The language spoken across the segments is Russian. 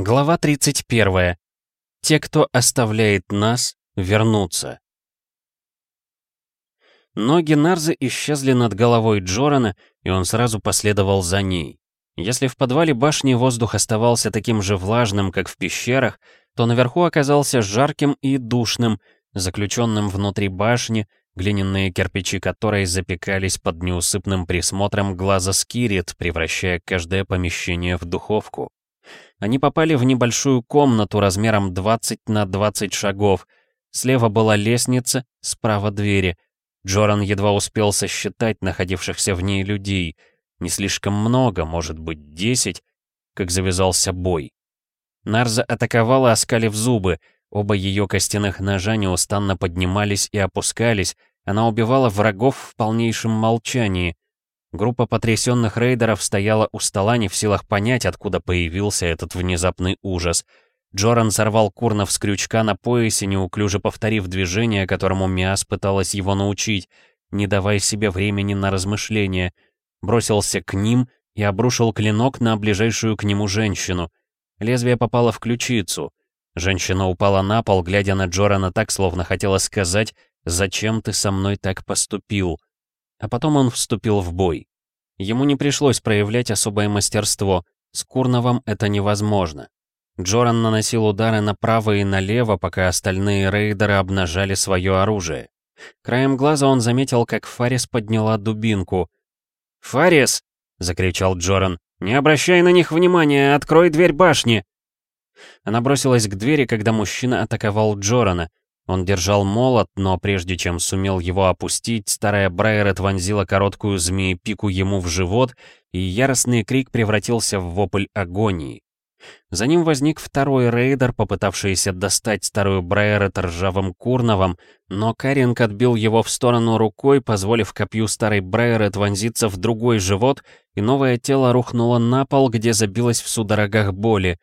Глава 31. Те, кто оставляет нас, вернутся. Ноги Нарзы исчезли над головой Джорана, и он сразу последовал за ней. Если в подвале башни воздух оставался таким же влажным, как в пещерах, то наверху оказался жарким и душным, заключенным внутри башни, глиняные кирпичи которой запекались под неусыпным присмотром глаза Скирит, превращая каждое помещение в духовку. Они попали в небольшую комнату размером 20 на 20 шагов. Слева была лестница, справа двери. Джоран едва успел сосчитать находившихся в ней людей. Не слишком много, может быть, 10, как завязался бой. Нарза атаковала, оскалив зубы. Оба ее костяных ножа неустанно поднимались и опускались. Она убивала врагов в полнейшем молчании — Группа потрясенных рейдеров стояла у стола не в силах понять, откуда появился этот внезапный ужас. Джоран сорвал Курнов с крючка на поясе, неуклюже повторив движение, которому Миас пыталась его научить, не давая себе времени на размышления. Бросился к ним и обрушил клинок на ближайшую к нему женщину. Лезвие попало в ключицу. Женщина упала на пол, глядя на Джорана так, словно хотела сказать «Зачем ты со мной так поступил?» А потом он вступил в бой. Ему не пришлось проявлять особое мастерство, с Курновым это невозможно. Джоран наносил удары направо и налево, пока остальные рейдеры обнажали свое оружие. Краем глаза он заметил, как Фарис подняла дубинку. «Фарис!» — закричал Джоран. «Не обращай на них внимания, открой дверь башни!» Она бросилась к двери, когда мужчина атаковал Джорана. Он держал молот, но прежде чем сумел его опустить, старая Брайерет вонзила короткую змеи-пику ему в живот, и яростный крик превратился в вопль агонии. За ним возник второй рейдер, попытавшийся достать старую Брайерет ржавым курновом, но Каринг отбил его в сторону рукой, позволив копью старой Брайерет вонзиться в другой живот, и новое тело рухнуло на пол, где забилось в судорогах боли.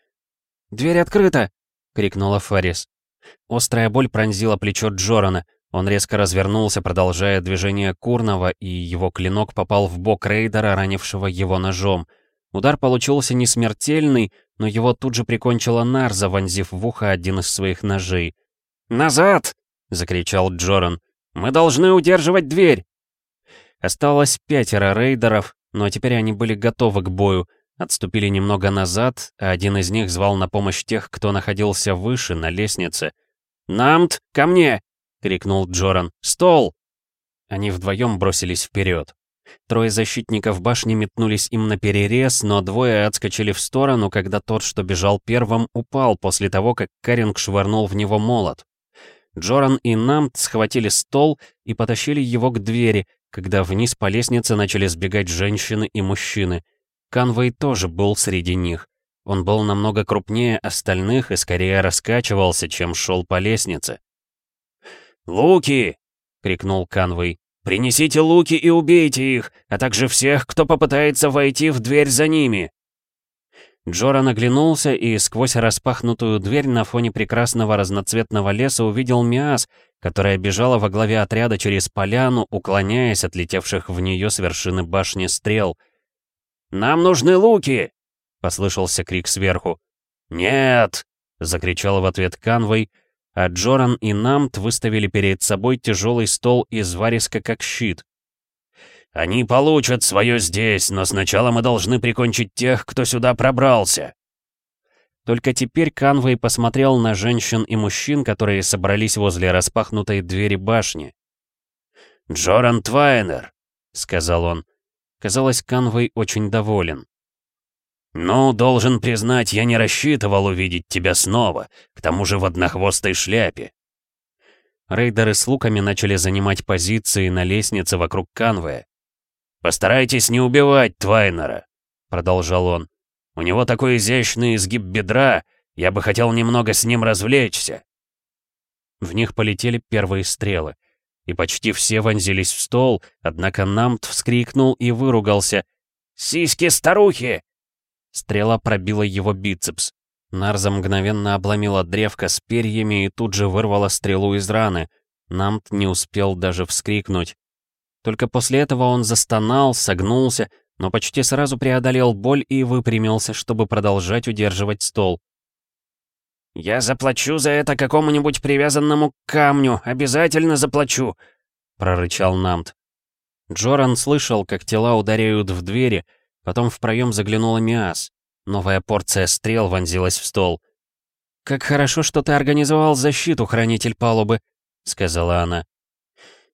«Дверь открыта!» — крикнула Фарис. Острая боль пронзила плечо Джорана. Он резко развернулся, продолжая движение Курного, и его клинок попал в бок рейдера, ранившего его ножом. Удар получился не смертельный, но его тут же прикончила Нарза, вонзив в ухо один из своих ножей. «Назад!» — закричал Джоран. «Мы должны удерживать дверь!» Осталось пятеро рейдеров, но теперь они были готовы к бою. Отступили немного назад, а один из них звал на помощь тех, кто находился выше, на лестнице. «Намт, ко мне!» — крикнул Джоран. «Стол!» Они вдвоем бросились вперед. Трое защитников башни метнулись им на перерез, но двое отскочили в сторону, когда тот, что бежал первым, упал после того, как Каринг швырнул в него молот. Джоран и Намт схватили стол и потащили его к двери, когда вниз по лестнице начали сбегать женщины и мужчины — Канвей тоже был среди них. Он был намного крупнее остальных и скорее раскачивался, чем шел по лестнице. «Луки!» — крикнул Канвей. «Принесите луки и убейте их, а также всех, кто попытается войти в дверь за ними!» Джоран оглянулся и сквозь распахнутую дверь на фоне прекрасного разноцветного леса увидел Миас, которая бежала во главе отряда через поляну, уклоняясь от летевших в нее с вершины башни стрел — «Нам нужны луки!» — послышался крик сверху. «Нет!» — закричал в ответ Канвой, а Джоран и Намт выставили перед собой тяжелый стол из вариска как щит. «Они получат свое здесь, но сначала мы должны прикончить тех, кто сюда пробрался!» Только теперь Канвей посмотрел на женщин и мужчин, которые собрались возле распахнутой двери башни. «Джоран Твайнер», — сказал он, — Казалось, Канвей очень доволен. «Ну, должен признать, я не рассчитывал увидеть тебя снова, к тому же в однохвостой шляпе». Рейдеры с луками начали занимать позиции на лестнице вокруг Канвея. «Постарайтесь не убивать Твайнера», — продолжал он. «У него такой изящный изгиб бедра, я бы хотел немного с ним развлечься». В них полетели первые стрелы и почти все вонзились в стол, однако Намт вскрикнул и выругался. «Сиськи старухи!» Стрела пробила его бицепс. Нарза мгновенно обломила древко с перьями и тут же вырвала стрелу из раны. Намт не успел даже вскрикнуть. Только после этого он застонал, согнулся, но почти сразу преодолел боль и выпрямился, чтобы продолжать удерживать стол. «Я заплачу за это какому-нибудь привязанному к камню, обязательно заплачу!» — прорычал Намт. Джоран слышал, как тела ударяют в двери, потом в проем заглянула Миас. Новая порция стрел вонзилась в стол. «Как хорошо, что ты организовал защиту, хранитель палубы», — сказала она.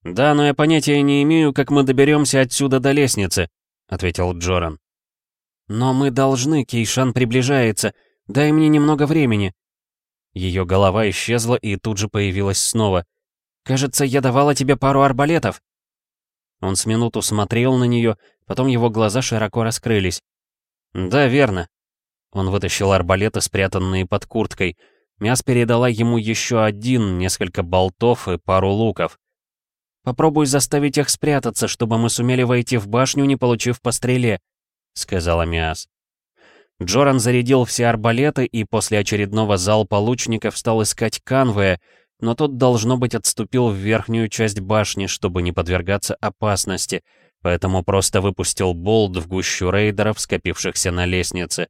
«Да, но я понятия не имею, как мы доберемся отсюда до лестницы», — ответил Джоран. «Но мы должны, Кейшан приближается. Дай мне немного времени». Ее голова исчезла и тут же появилась снова. «Кажется, я давала тебе пару арбалетов». Он с минуту смотрел на нее, потом его глаза широко раскрылись. «Да, верно». Он вытащил арбалеты, спрятанные под курткой. Мяс передала ему еще один, несколько болтов и пару луков. «Попробуй заставить их спрятаться, чтобы мы сумели войти в башню, не получив по стреле», — сказала Миас. Джоран зарядил все арбалеты и после очередного залпа лучников стал искать Канвея, но тот, должно быть, отступил в верхнюю часть башни, чтобы не подвергаться опасности, поэтому просто выпустил болт в гущу рейдеров, скопившихся на лестнице.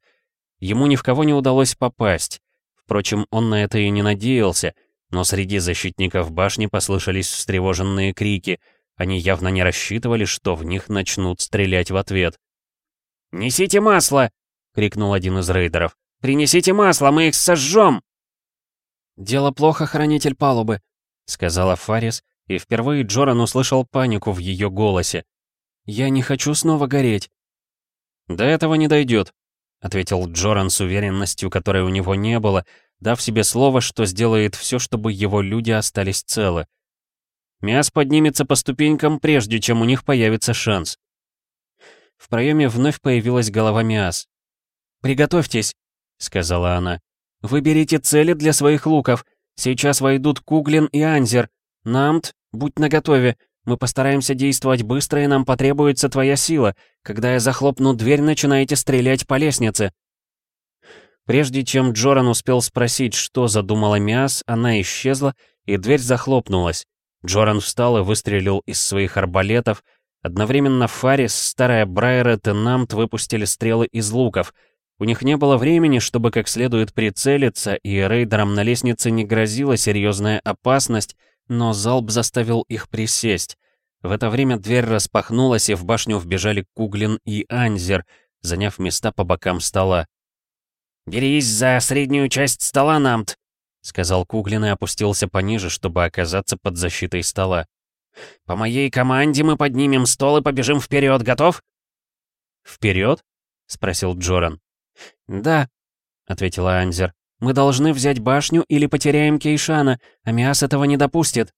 Ему ни в кого не удалось попасть. Впрочем, он на это и не надеялся, но среди защитников башни послышались встревоженные крики. Они явно не рассчитывали, что в них начнут стрелять в ответ. «Несите масло!» — крикнул один из рейдеров. «Принесите масло, мы их сожжем!» «Дело плохо, хранитель палубы», — сказала Фарис, и впервые Джоран услышал панику в ее голосе. «Я не хочу снова гореть». «До этого не дойдет», — ответил Джоран с уверенностью, которой у него не было, дав себе слово, что сделает все, чтобы его люди остались целы. Мяс поднимется по ступенькам, прежде чем у них появится шанс. В проеме вновь появилась голова Миас. «Приготовьтесь», — сказала она. «Выберите цели для своих луков. Сейчас войдут Куглин и Анзер. Намт, будь наготове. Мы постараемся действовать быстро, и нам потребуется твоя сила. Когда я захлопну дверь, начинайте стрелять по лестнице». Прежде чем Джоран успел спросить, что задумала Миас, она исчезла, и дверь захлопнулась. Джоран встал и выстрелил из своих арбалетов, Одновременно Фарис, старая Брайрет и Намт выпустили стрелы из луков. У них не было времени, чтобы как следует прицелиться, и рейдерам на лестнице не грозила серьезная опасность, но залп заставил их присесть. В это время дверь распахнулась, и в башню вбежали Куглин и Анзер, заняв места по бокам стола. «Берись за среднюю часть стола, Намт!» — сказал Куглин и опустился пониже, чтобы оказаться под защитой стола. «По моей команде мы поднимем стол и побежим вперед. Готов?» «Вперед?» — спросил Джоран. «Да», — ответила Анзер. «Мы должны взять башню или потеряем Кейшана, а Миас этого не допустит».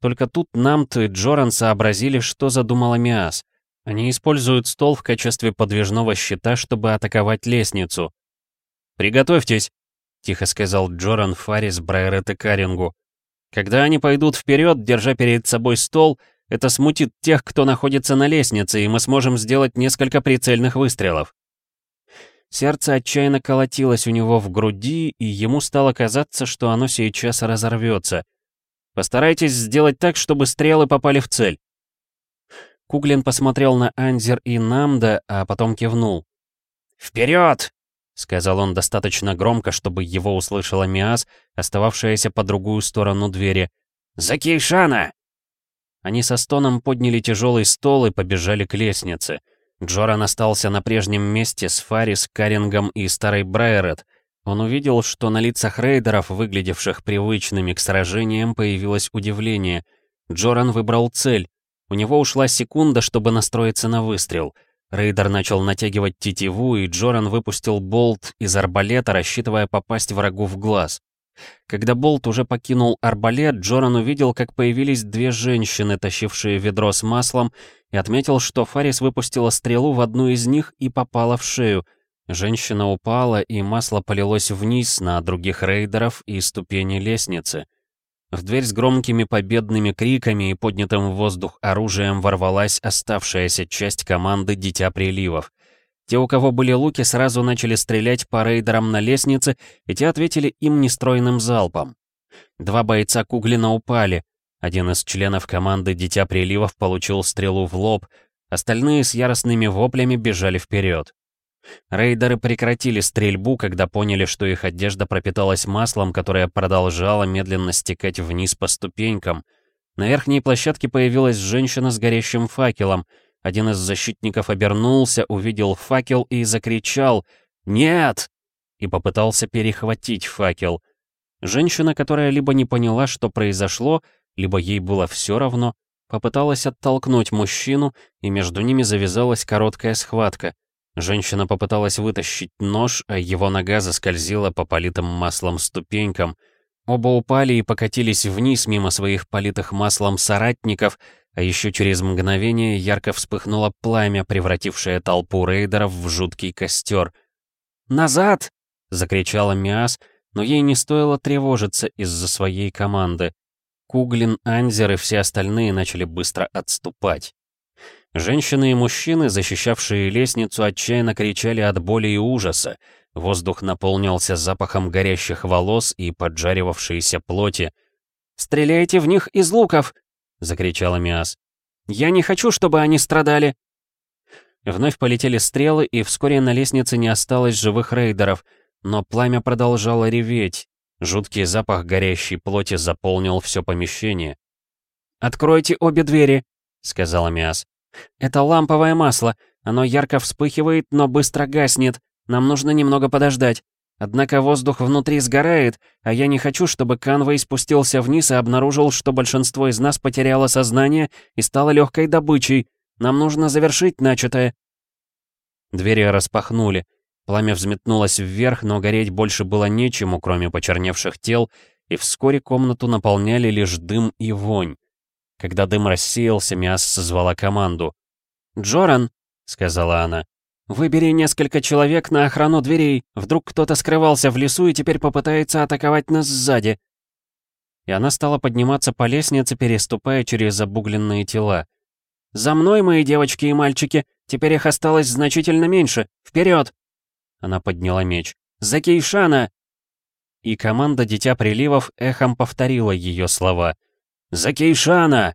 Только тут Намт и Джоран сообразили, что задумала Миас. Они используют стол в качестве подвижного щита, чтобы атаковать лестницу. «Приготовьтесь», — тихо сказал Джоран Фарис Брайрет и Карингу. Когда они пойдут вперед, держа перед собой стол, это смутит тех, кто находится на лестнице, и мы сможем сделать несколько прицельных выстрелов. Сердце отчаянно колотилось у него в груди, и ему стало казаться, что оно сейчас разорвется. Постарайтесь сделать так, чтобы стрелы попали в цель. Куглин посмотрел на Анзер и Намда, а потом кивнул. «Вперед!» — сказал он достаточно громко, чтобы его услышала Миас, остававшаяся по другую сторону двери. «За Кейшана!» Они со стоном подняли тяжелый стол и побежали к лестнице. Джоран остался на прежнем месте с Фарис, Карингом и старой Брайерет. Он увидел, что на лицах рейдеров, выглядевших привычными к сражениям, появилось удивление. Джоран выбрал цель. У него ушла секунда, чтобы настроиться на выстрел — Рейдер начал натягивать тетиву, и Джоран выпустил болт из арбалета, рассчитывая попасть врагу в глаз. Когда болт уже покинул арбалет, Джоран увидел, как появились две женщины, тащившие ведро с маслом, и отметил, что Фарис выпустила стрелу в одну из них и попала в шею. Женщина упала, и масло полилось вниз на других рейдеров и ступени лестницы. В дверь с громкими победными криками и поднятым в воздух оружием ворвалась оставшаяся часть команды «Дитя приливов». Те, у кого были луки, сразу начали стрелять по рейдерам на лестнице, и те ответили им нестройным залпом. Два бойца Куглина упали. Один из членов команды «Дитя приливов» получил стрелу в лоб, остальные с яростными воплями бежали вперед. Рейдеры прекратили стрельбу, когда поняли, что их одежда пропиталась маслом, которое продолжало медленно стекать вниз по ступенькам. На верхней площадке появилась женщина с горящим факелом. Один из защитников обернулся, увидел факел и закричал «Нет!» и попытался перехватить факел. Женщина, которая либо не поняла, что произошло, либо ей было все равно, попыталась оттолкнуть мужчину, и между ними завязалась короткая схватка. Женщина попыталась вытащить нож, а его нога заскользила по политым маслом ступенькам. Оба упали и покатились вниз мимо своих политых маслом соратников, а еще через мгновение ярко вспыхнуло пламя, превратившее толпу рейдеров в жуткий костер. «Назад!» — закричала Миас, но ей не стоило тревожиться из-за своей команды. Куглин, Анзер и все остальные начали быстро отступать. Женщины и мужчины, защищавшие лестницу, отчаянно кричали от боли и ужаса. Воздух наполнился запахом горящих волос и поджаривавшейся плоти. «Стреляйте в них из луков!» — закричала Миас. «Я не хочу, чтобы они страдали!» Вновь полетели стрелы, и вскоре на лестнице не осталось живых рейдеров, но пламя продолжало реветь. Жуткий запах горящей плоти заполнил все помещение. «Откройте обе двери!» — сказала Миас. «Это ламповое масло. Оно ярко вспыхивает, но быстро гаснет. Нам нужно немного подождать. Однако воздух внутри сгорает, а я не хочу, чтобы Канвей спустился вниз и обнаружил, что большинство из нас потеряло сознание и стало легкой добычей. Нам нужно завершить начатое». Двери распахнули. Пламя взметнулось вверх, но гореть больше было нечему, кроме почерневших тел, и вскоре комнату наполняли лишь дым и вонь. Когда дым рассеялся, Миас созвала команду. «Джоран», — сказала она, — «выбери несколько человек на охрану дверей. Вдруг кто-то скрывался в лесу и теперь попытается атаковать нас сзади». И она стала подниматься по лестнице, переступая через обугленные тела. «За мной, мои девочки и мальчики! Теперь их осталось значительно меньше! Вперед!» Она подняла меч. «За Кейшана!» И команда Дитя Приливов эхом повторила ее слова. «За Кейшана!»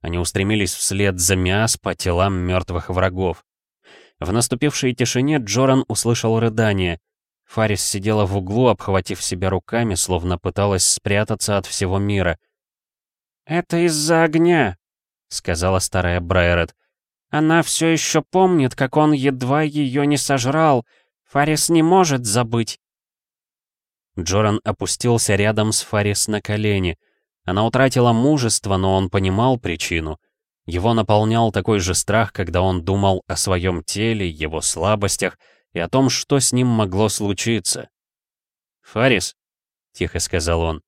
Они устремились вслед за Миас по телам мертвых врагов. В наступившей тишине Джоран услышал рыдание. Фарис сидела в углу, обхватив себя руками, словно пыталась спрятаться от всего мира. «Это из-за огня», — сказала старая Брайрет. «Она все еще помнит, как он едва ее не сожрал. Фарис не может забыть». Джоран опустился рядом с Фарис на колени. Она утратила мужество, но он понимал причину. Его наполнял такой же страх, когда он думал о своем теле, его слабостях и о том, что с ним могло случиться. «Фарис», — тихо сказал он.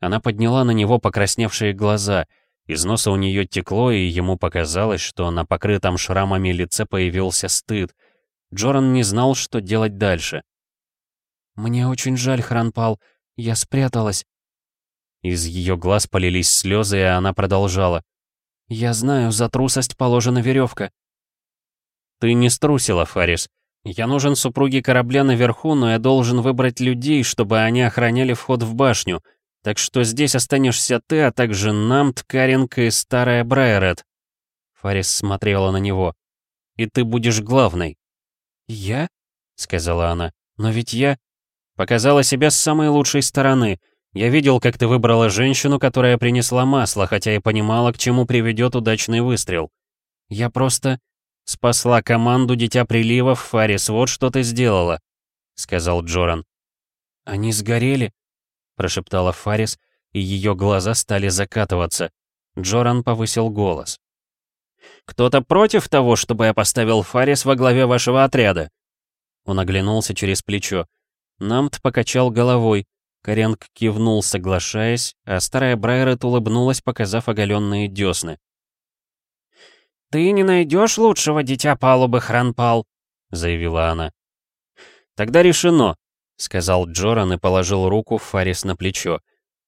Она подняла на него покрасневшие глаза. Из носа у нее текло, и ему показалось, что на покрытом шрамами лице появился стыд. Джоран не знал, что делать дальше. «Мне очень жаль, Хранпал. Я спряталась. Из ее глаз полились слезы, и она продолжала. «Я знаю, за трусость положена веревка». «Ты не струсила, Фарис. Я нужен супруге корабля наверху, но я должен выбрать людей, чтобы они охраняли вход в башню. Так что здесь останешься ты, а также Намт, Каринг и старая Брайерет». Фарис смотрела на него. «И ты будешь главной». «Я?» — сказала она. «Но ведь я...» Показала себя с самой лучшей стороны. Я видел, как ты выбрала женщину, которая принесла масло, хотя и понимала, к чему приведет удачный выстрел. Я просто спасла команду Дитя Приливов, Фарис, вот что ты сделала», — сказал Джоран. «Они сгорели», — прошептала Фарис, и ее глаза стали закатываться. Джоран повысил голос. «Кто-то против того, чтобы я поставил Фарис во главе вашего отряда?» Он оглянулся через плечо. Намт покачал головой, Каренг кивнул, соглашаясь, а старая Брайрет улыбнулась, показав оголенные десны. «Ты не найдешь лучшего дитя палубы, Хранпал», — заявила она. «Тогда решено», — сказал Джоран и положил руку Фарис на плечо.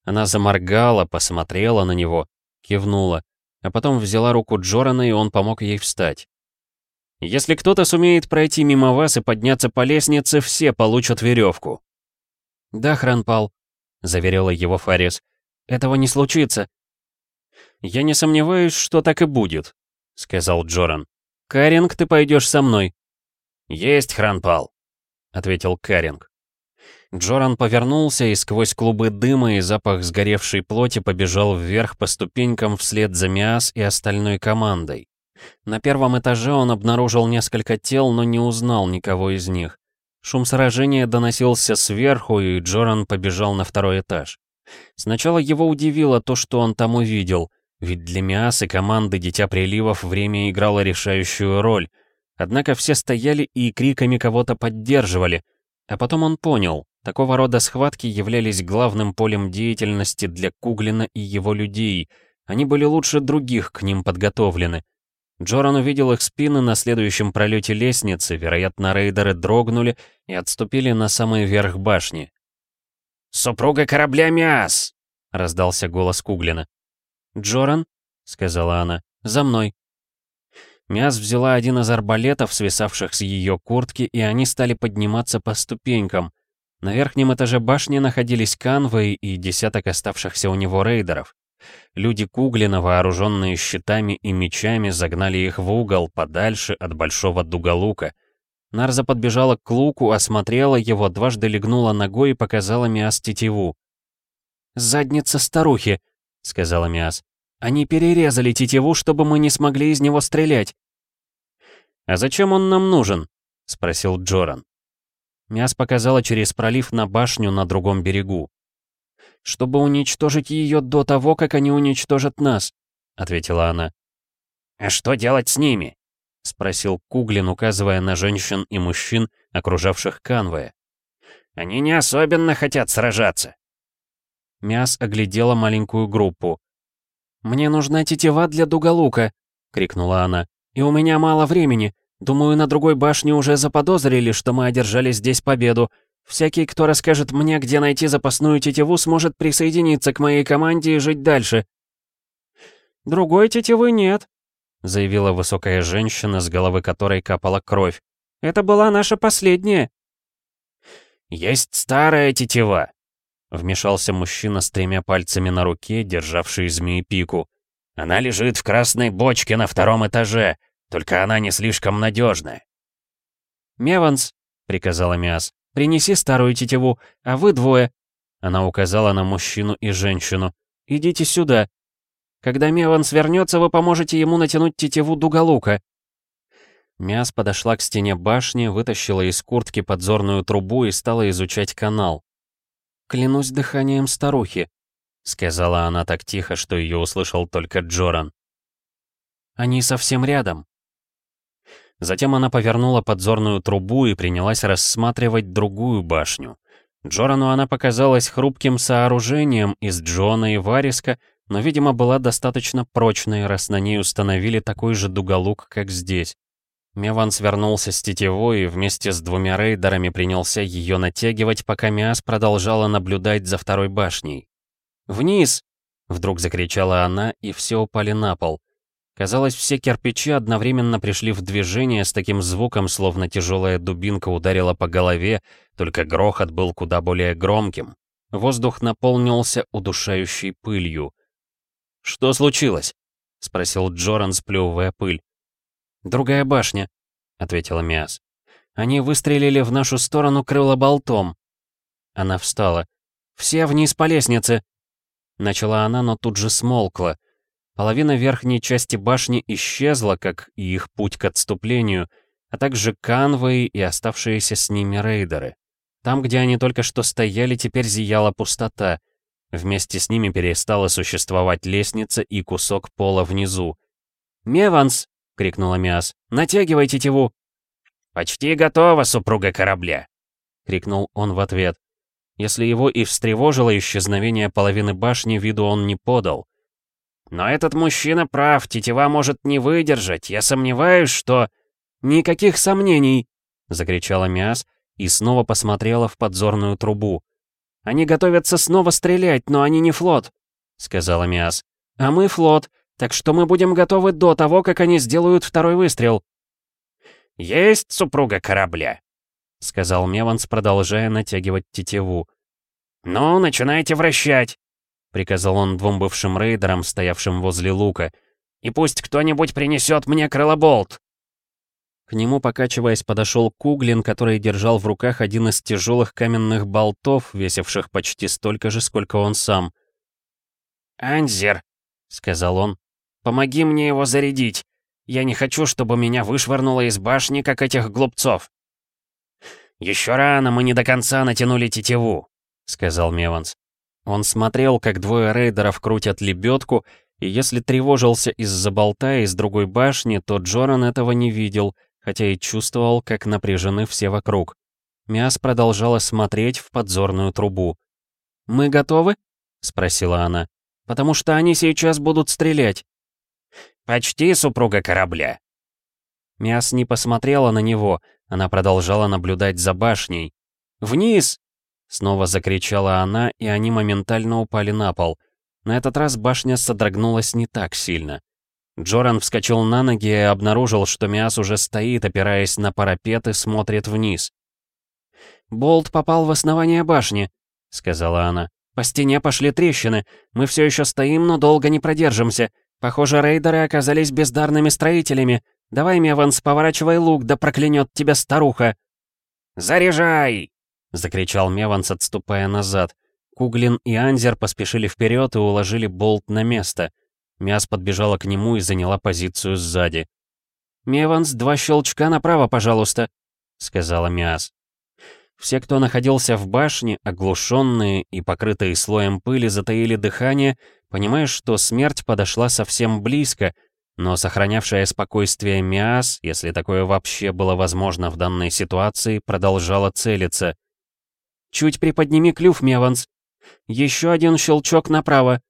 Она заморгала, посмотрела на него, кивнула, а потом взяла руку Джорана, и он помог ей встать. «Если кто-то сумеет пройти мимо вас и подняться по лестнице, все получат веревку», «Да, Хранпал», — заверила его Фарис. «Этого не случится». «Я не сомневаюсь, что так и будет», — сказал Джоран. «Каринг, ты пойдешь со мной». «Есть, Хранпал», — ответил Каринг. Джоран повернулся и сквозь клубы дыма и запах сгоревшей плоти побежал вверх по ступенькам вслед за Миас и остальной командой. На первом этаже он обнаружил несколько тел, но не узнал никого из них. Шум сражения доносился сверху, и Джоран побежал на второй этаж. Сначала его удивило то, что он там увидел, ведь для Миас и команды Дитя Приливов время играло решающую роль. Однако все стояли и криками кого-то поддерживали. А потом он понял, Такого рода схватки являлись главным полем деятельности для Куглина и его людей. Они были лучше других к ним подготовлены. Джоран увидел их спины на следующем пролете лестницы, вероятно, рейдеры дрогнули и отступили на самый верх башни. «Супруга корабля Миас!» — раздался голос Куглина. «Джоран?» — сказала она. «За мной». Миас взяла один из арбалетов, свисавших с ее куртки, и они стали подниматься по ступенькам. На верхнем этаже башни находились канвы и десяток оставшихся у него рейдеров. Люди Куглина, вооруженные щитами и мечами, загнали их в угол, подальше от большого дуголука. Нарза подбежала к луку, осмотрела его, дважды легнула ногой и показала Миас тетиву. «Задница старухи», — сказала Миас. «Они перерезали тетиву, чтобы мы не смогли из него стрелять». «А зачем он нам нужен?» — спросил Джоран. Мяс показала через пролив на башню на другом берегу. «Чтобы уничтожить ее до того, как они уничтожат нас», — ответила она. «А что делать с ними?» — спросил Куглин, указывая на женщин и мужчин, окружавших канвоя. «Они не особенно хотят сражаться». Мяс оглядела маленькую группу. «Мне нужна тетива для дуголука», — крикнула она. «И у меня мало времени. Думаю, на другой башне уже заподозрили, что мы одержали здесь победу. Всякий, кто расскажет мне, где найти запасную тетиву, сможет присоединиться к моей команде и жить дальше». «Другой тетивы нет», — заявила высокая женщина, с головы которой капала кровь. «Это была наша последняя». «Есть старая тетива», — вмешался мужчина с тремя пальцами на руке, державший змеи-пику. «Она лежит в красной бочке на втором этаже. Только она не слишком надежная. «Меванс», — приказала Миас, — «принеси старую тетиву, а вы двое...» Она указала на мужчину и женщину. «Идите сюда. Когда Меванс вернется, вы поможете ему натянуть тетиву дуголука». Миас подошла к стене башни, вытащила из куртки подзорную трубу и стала изучать канал. «Клянусь дыханием старухи», — сказала она так тихо, что ее услышал только Джоран. «Они совсем рядом». Затем она повернула подзорную трубу и принялась рассматривать другую башню. Джорану она показалась хрупким сооружением из Джона и Вариска, но, видимо, была достаточно прочной, раз на ней установили такой же дуголук, как здесь. Меван свернулся с тетевой и вместе с двумя рейдерами принялся ее натягивать, пока Миас продолжала наблюдать за второй башней. «Вниз!» — вдруг закричала она, и все упали на пол. Казалось, все кирпичи одновременно пришли в движение с таким звуком, словно тяжелая дубинка ударила по голове, только грохот был куда более громким. Воздух наполнился удушающей пылью. «Что случилось?» — спросил Джоран, сплевывая пыль. «Другая башня», — ответила Миас. «Они выстрелили в нашу сторону крылоболтом». Она встала. «Все вниз по лестнице!» Начала она, но тут же смолкла. Половина верхней части башни исчезла, как и их путь к отступлению, а также канвы и оставшиеся с ними рейдеры. Там, где они только что стояли, теперь зияла пустота. Вместе с ними перестала существовать лестница и кусок пола внизу. «Меванс!» — крикнула Миас. «Натягивай тетиву!» «Почти готово, супруга корабля!» — крикнул он в ответ. Если его и встревожило исчезновение половины башни, виду он не подал. Но этот мужчина прав, тетива может не выдержать. Я сомневаюсь, что... Никаких сомнений, закричала Миас и снова посмотрела в подзорную трубу. Они готовятся снова стрелять, но они не флот, сказала Миас. А мы флот, так что мы будем готовы до того, как они сделают второй выстрел. Есть супруга корабля, сказал Меванс, продолжая натягивать тетиву. «Ну, начинайте вращать!» — приказал он двум бывшим рейдерам, стоявшим возле лука. «И пусть кто-нибудь принесет мне крылоболт!» К нему, покачиваясь, подошел Куглин, который держал в руках один из тяжелых каменных болтов, весивших почти столько же, сколько он сам. «Анзер», — сказал он, — «помоги мне его зарядить. Я не хочу, чтобы меня вышвырнуло из башни, как этих глупцов». «Еще рано, мы не до конца натянули тетиву», — сказал Меванс. Он смотрел, как двое рейдеров крутят лебедку, и если тревожился из-за болта из другой башни, то Джоран этого не видел, хотя и чувствовал, как напряжены все вокруг. Мяс продолжала смотреть в подзорную трубу. «Мы готовы?» — спросила она. «Потому что они сейчас будут стрелять». «Почти супруга корабля». Мяс не посмотрела на него, она продолжала наблюдать за башней. «Вниз!» — снова закричала она, и они моментально упали на пол. На этот раз башня содрогнулась не так сильно. Джоран вскочил на ноги и обнаружил, что Миас уже стоит, опираясь на парапет и смотрит вниз. «Болт попал в основание башни», — сказала она. «По стене пошли трещины. Мы все еще стоим, но долго не продержимся. Похоже, рейдеры оказались бездарными строителями. Давай, Меванс, поворачивай лук, да проклянет тебя старуха!» «Заряжай!» — закричал Меванс, отступая назад. Куглин и Анзер поспешили вперед и уложили болт на место. Мяс подбежала к нему и заняла позицию сзади. «Меванс, два щелчка направо, пожалуйста», — сказала Миас. Все, кто находился в башне, оглушенные и покрытые слоем пыли, затаили дыхание, понимая, что смерть подошла совсем близко, но сохранявшая спокойствие Миас, если такое вообще было возможно в данной ситуации, продолжала целиться. «Чуть приподними клюв, Меванс. Еще один щелчок направо.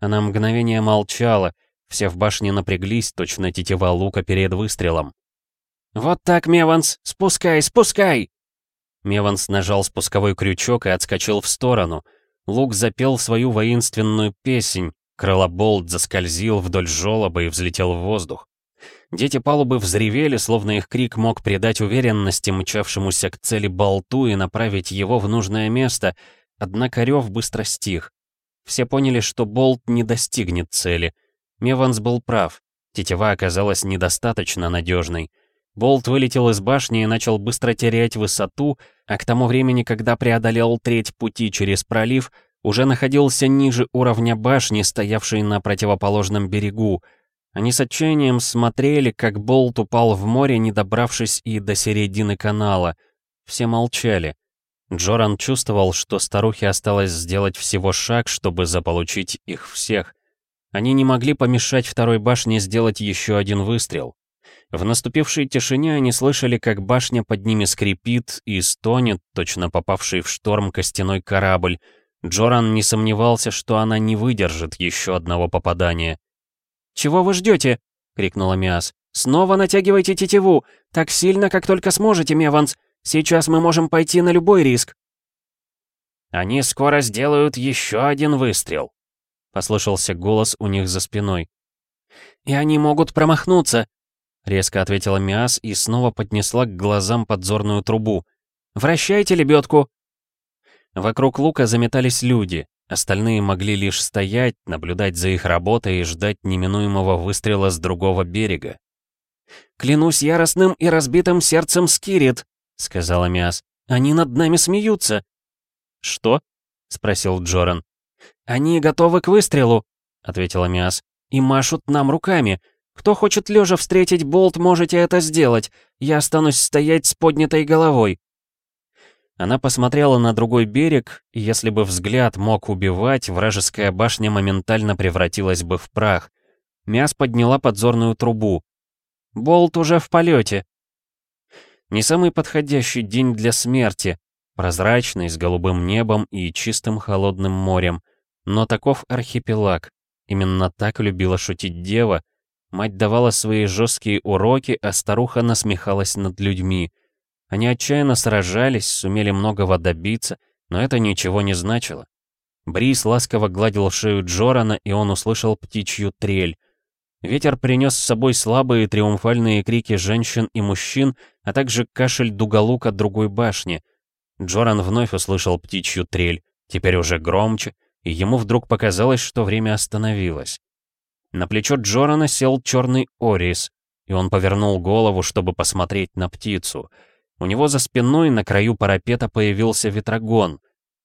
Она мгновение молчала, все в башне напряглись, точно тетива лука перед выстрелом. «Вот так, Меванс! Спускай, спускай!» Меванс нажал спусковой крючок и отскочил в сторону. Лук запел свою воинственную песнь, крылоболт заскользил вдоль жёлоба и взлетел в воздух. Дети палубы взревели, словно их крик мог придать уверенности мчавшемуся к цели болту и направить его в нужное место, однако рев быстро стих. Все поняли, что болт не достигнет цели. Меванс был прав. Тетива оказалась недостаточно надежной. Болт вылетел из башни и начал быстро терять высоту, а к тому времени, когда преодолел треть пути через пролив, уже находился ниже уровня башни, стоявшей на противоположном берегу. Они с отчаянием смотрели, как болт упал в море, не добравшись и до середины канала. Все молчали. Джоран чувствовал, что старухе осталось сделать всего шаг, чтобы заполучить их всех. Они не могли помешать второй башне сделать еще один выстрел. В наступившей тишине они слышали, как башня под ними скрипит и стонет, точно попавший в шторм костяной корабль. Джоран не сомневался, что она не выдержит еще одного попадания. «Чего вы ждете?» — крикнула Миас. «Снова натягивайте тетиву! Так сильно, как только сможете, Меванс! Сейчас мы можем пойти на любой риск». «Они скоро сделают еще один выстрел», — послышался голос у них за спиной. «И они могут промахнуться», — резко ответила Миас и снова поднесла к глазам подзорную трубу. «Вращайте лебедку!» Вокруг лука заметались люди, остальные могли лишь стоять, наблюдать за их работой и ждать неминуемого выстрела с другого берега. «Клянусь яростным и разбитым сердцем Скирит!» — сказала Миас. «Они над нами смеются!» «Что?» — спросил Джоран. «Они готовы к выстрелу», — ответила Миас. «И машут нам руками. Кто хочет лежа встретить болт, можете это сделать. Я останусь стоять с поднятой головой». Она посмотрела на другой берег, и если бы взгляд мог убивать, вражеская башня моментально превратилась бы в прах. Мяс подняла подзорную трубу. «Болт уже в полете», не самый подходящий день для смерти, прозрачный, с голубым небом и чистым холодным морем. Но таков архипелаг. Именно так любила шутить дева. Мать давала свои жесткие уроки, а старуха насмехалась над людьми. Они отчаянно сражались, сумели многого добиться, но это ничего не значило. Брис ласково гладил шею Джорана, и он услышал птичью трель. Ветер принес с собой слабые триумфальные крики женщин и мужчин, а также кашель дуголука другой башни. Джоран вновь услышал птичью трель, теперь уже громче, и ему вдруг показалось, что время остановилось. На плечо Джорана сел черный Орис, и он повернул голову, чтобы посмотреть на птицу. У него за спиной на краю парапета появился ветрогон.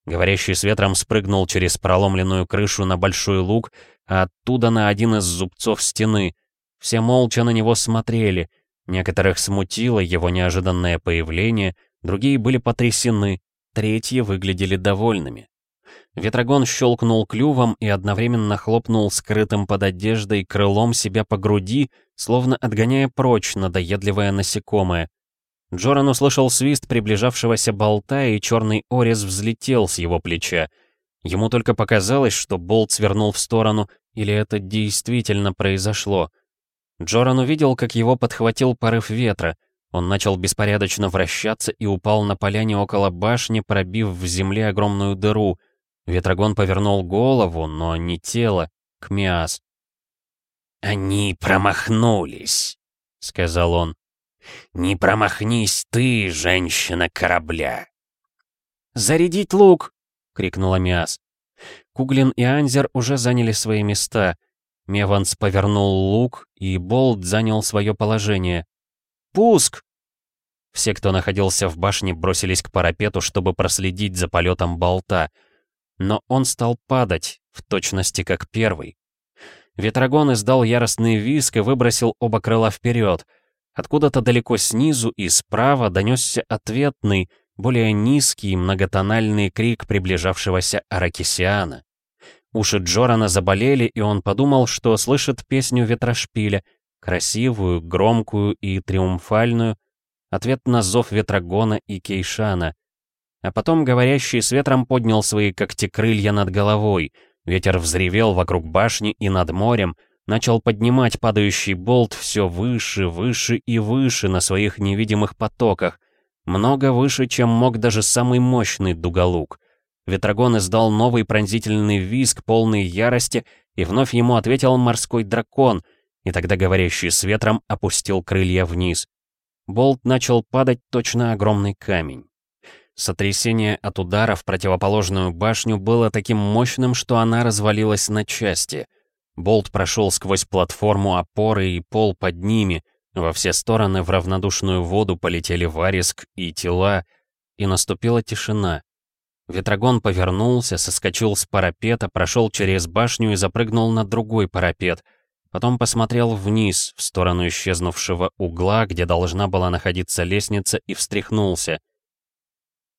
Говорящий с ветром спрыгнул через проломленную крышу на большой луг, а оттуда на один из зубцов стены. Все молча на него смотрели. Некоторых смутило его неожиданное появление, другие были потрясены, третьи выглядели довольными. Ветрогон щелкнул клювом и одновременно хлопнул скрытым под одеждой крылом себя по груди, словно отгоняя прочь надоедливое насекомое. Джоран услышал свист приближавшегося болта, и черный орез взлетел с его плеча. Ему только показалось, что болт свернул в сторону, или это действительно произошло. Джоран увидел, как его подхватил порыв ветра. Он начал беспорядочно вращаться и упал на поляне около башни, пробив в земле огромную дыру. Ветрогон повернул голову, но не тело, к Миас. «Они промахнулись», — сказал он. «Не промахнись ты, женщина корабля!» «Зарядить лук!» — крикнула Миас. Куглин и Анзер уже заняли свои места. Меванс повернул лук, и Болт занял свое положение. «Пуск!» Все, кто находился в башне, бросились к парапету, чтобы проследить за полетом болта. Но он стал падать, в точности как первый. Ветрогон издал яростный визг и выбросил оба крыла вперед — Откуда-то далеко снизу и справа донесся ответный, более низкий, многотональный крик приближавшегося Аракисиана. Уши Джорана заболели, и он подумал, что слышит песню ветрошпиля, красивую, громкую и триумфальную, ответ на зов Ветрогона и Кейшана. А потом говорящий с ветром поднял свои когти-крылья над головой, ветер взревел вокруг башни и над морем, начал поднимать падающий болт все выше, выше и выше на своих невидимых потоках, много выше, чем мог даже самый мощный дуголук. Ветрогон издал новый пронзительный визг, полный ярости, и вновь ему ответил морской дракон, и тогда говорящий с ветром опустил крылья вниз. Болт начал падать точно огромный камень. Сотрясение от удара в противоположную башню было таким мощным, что она развалилась на части — Болт прошел сквозь платформу опоры и пол под ними. Во все стороны в равнодушную воду полетели вариск и тела, и наступила тишина. Ветрогон повернулся, соскочил с парапета, прошел через башню и запрыгнул на другой парапет. Потом посмотрел вниз, в сторону исчезнувшего угла, где должна была находиться лестница, и встряхнулся.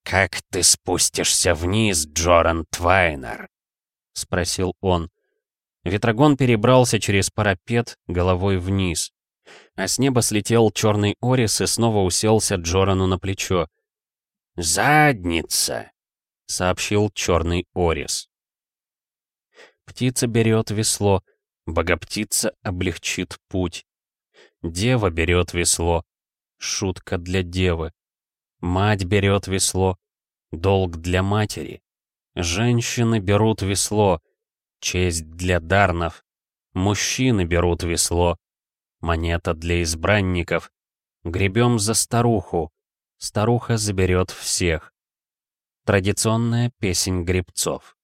«Как ты спустишься вниз, Джоран Твайнер?» — спросил он. Ветрогон перебрался через парапет головой вниз. А с неба слетел черный орис и снова уселся Джорану на плечо. «Задница!» — сообщил черный орис. Птица берет весло, богоптица облегчит путь. Дева берет весло, шутка для девы. Мать берет весло, долг для матери. Женщины берут весло, Честь для дарнов. Мужчины берут весло. Монета для избранников. Гребем за старуху. Старуха заберет всех. Традиционная песень гребцов.